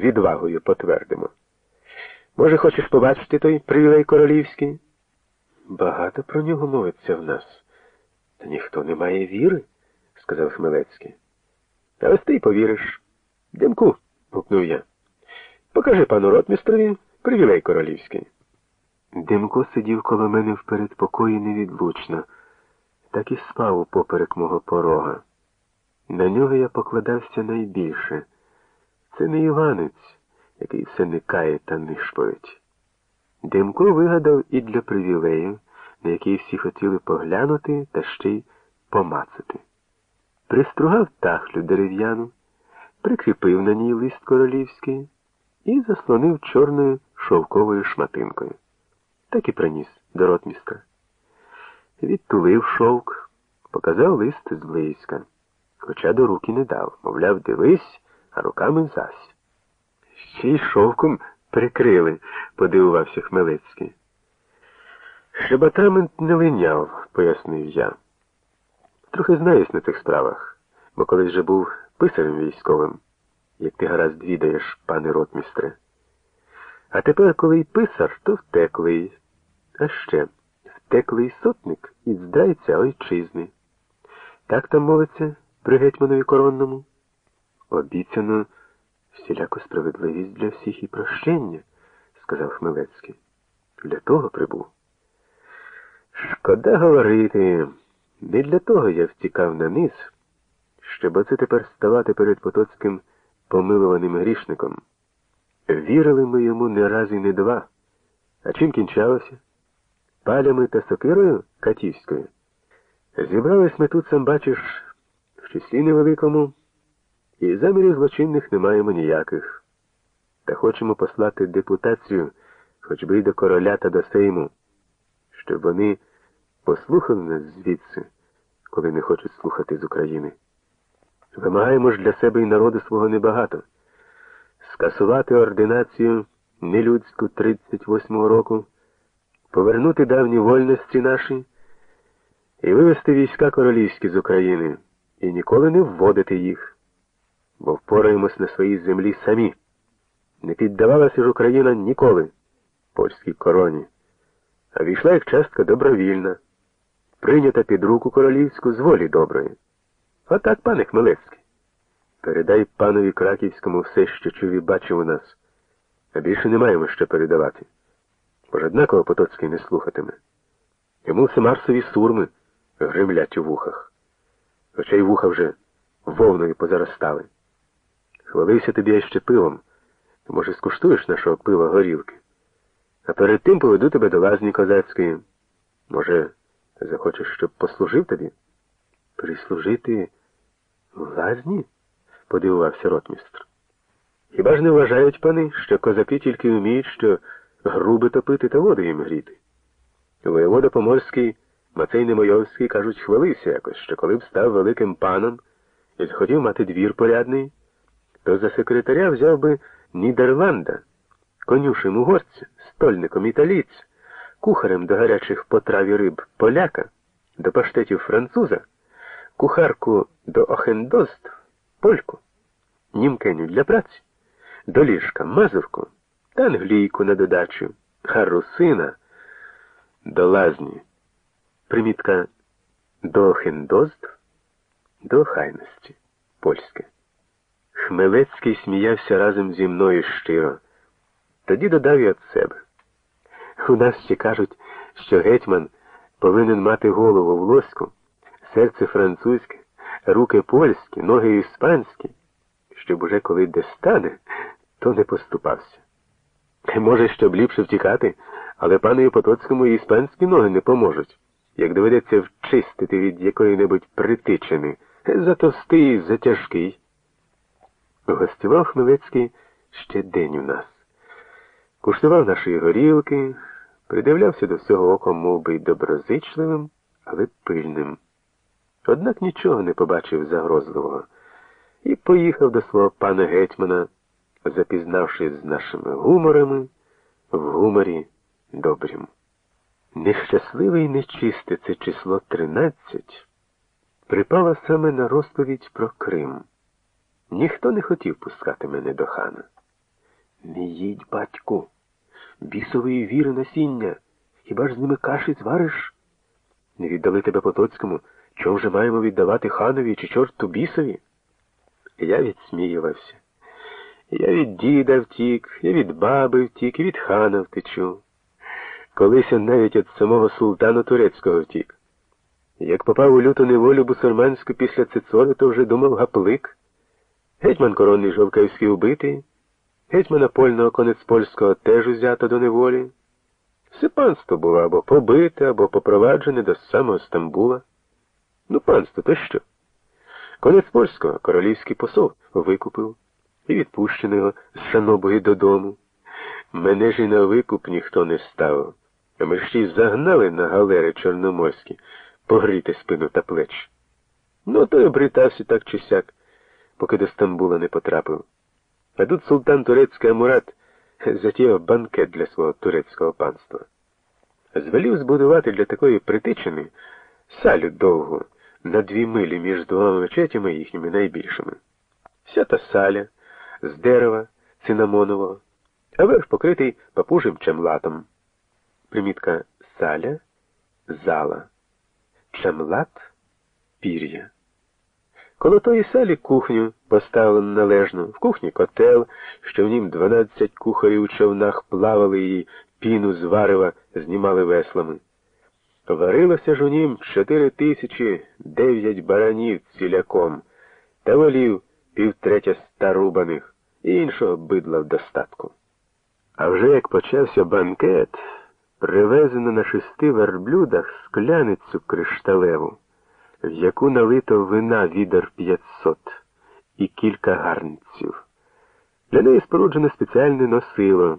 відвагою потвердимо. Може, хочеш побачити той привілей королівський? Багато про нього мовиться в нас. Та ніхто не має віри, сказав Хмелецький. А ось ти й повіриш. Димку, гукнув я. Покажи пану ротмістрові привілей королівський. Димко сидів коло мене в передпокої невідлучно, так і спав упоперек мого порога. На нього я покладався найбільше. Це не Іванець, який все никає та нишповить. Димко вигадав і для привілею, на який всі хотіли поглянути та ще й помацати. Пристругав тахлю дерев'яну, прикріпив на ній лист королівський і заслонив чорною шовковою шматинкою. Так і приніс до ротмістра. Відтулив шовк, показав лист зблизька, хоча до руки не дав, мовляв, дивись, а руками зась. Ще й шовком прикрили, подивувався Хмелецький. Шебатамент не линяв, пояснив я. Трохи знаюсь на цих справах, бо колись же був писарем військовим, як ти гаразд відаєш, пане ротмістре. А тепер, коли й писар, то втеклий, а ще втеклий сотник із здрайця ойчизни. Так там мовиться при гетьманові коронному. Обіцяно всіляку справедливість для всіх і прощення, сказав Хмелецький. Для того прибув. Шкода говорити. Не для того я втікав на низ, щоб оце тепер ставати перед Потоцьким помилуваним грішником. Вірили ми йому не раз і не два. А чим кінчалося? Палями та сокирою Катівською. Зібрались ми тут, сам бачиш, в числі невеликому, і замірів злочинних не маємо ніяких. Та хочемо послати депутацію, хоч би й до короля та до Сейму, щоб вони послухали нас звідси, коли не хочуть слухати з України. Вимагаємо ж для себе і народу свого небагато. Скасувати ординацію нелюдську 38-го року, повернути давні вольності наші і вивести війська королівські з України і ніколи не вводити їх, бо впораємось на своїй землі самі. Не піддавалася ж Україна ніколи польській короні, а війшла як частка добровільна прийнята під руку королівську з волі доброї. Отак, пане Хмелецький. Передай панові Краківському все, що чув і бачив у нас, а більше не маємо що передавати. Бо ж однаково Потоцький не слухатиме. Йому все марсові сурми гримлять у вухах. Хоча й вуха вже вовною позаростали. Хвалився тобі я ще пивом. Може, скуштуєш нашого пива горілки. А перед тим поведу тебе до лазні козацької. Може, Захочеш, щоб послужив тобі? Прислужити в лазні? подивувався ротмістр. Хіба ж не вважають пани, що козаки тільки вміють, що груби топити та воду їм гріти? Воєвода Поморський, Мацей Немойовський, кажуть, хвалився якось, що коли б став великим паном і захотів мати двір порядний, то за секретаря взяв би Нідерланда, конюшем угорця, стольником італійця кухарем до гарячих потрав і риб поляка, до паштетів француза, кухарку до охендоств, польку, німкеню для праці, до ліжка мазурку та англійку на додачу, а русина до лазні. Примітка до охендоств, до охайності, польське. Хмелецький сміявся разом зі мною щиро. Тоді додав і від себе. У нас ще кажуть, що гетьман повинен мати голову в лоську, серце французьке, руки польські, ноги іспанські, щоб уже коли де стане, то не поступався. Може, щоб ліпше втікати, але панові Потоцькому іспанські ноги не поможуть, як доведеться вчистити від якої-небудь притичини, затовстий затяжкий. Гостював Хмелецький ще день у нас. Куштував нашої горілки, придивлявся до всього оком мов би, доброзичливим, але пильним. Однак нічого не побачив загрозливого і поїхав до свого пана гетьмана, запізнавшись з нашими гуморами в гуморі добрім. Нещасливе і нечисте це число тринадцять припало саме на розповідь про Крим. Ніхто не хотів пускати мене до хана. Не їдь, батьку. Бісової віри насіння. Хіба ж з ними каші звариш? Не віддали тебе Потоцькому. Чого вже маємо віддавати ханові чи чорту бісові? Я відсміювався. Я від діда втік, я від баби втік, і від хана втечу. Колись он навіть від самого султану турецького втік. Як попав у люту неволю бусурманську після Цицори, то вже думав гаплик. Гетьман коронний Жовківський убитий, гетьмана польного конець польського теж узято до неволі. Все панство було або побите, або попроваджене до самого Стамбула. Ну, панство, то що? Конець польського королівський посол викупив і відпущено його з шанобою додому. Мене ж і на викуп ніхто не ставив. А ми ще й загнали на галери чорноморські погріти спину та плеч. Ну, то й обритався так чи сяк, поки до Стамбула не потрапив. А тут султан турецький Амурат затіяв банкет для свого турецького панства. Звелів збудувати для такої притичини салю довгу на дві милі між двома мечетями їхніми найбільшими. Вся та саля з дерева цинамонового, а верх покритий папужим чемлатом. Примітка саля, зала, чемлат, пір'я. Коло тої салі кухню поставили належну, в кухні котел, що в нім дванадцять кухарів у човнах плавали її, піну з варева знімали веслами. Варилося ж у нім чотири тисячі дев'ять баранів ціляком, та волів півтретя старубаних і іншого бидла в достатку. А вже як почався банкет, привезено на шести верблюдах скляницю кришталеву, в яку налито вина відер п'ятсот і кілька гарнців. Для неї споруджено спеціальне носило.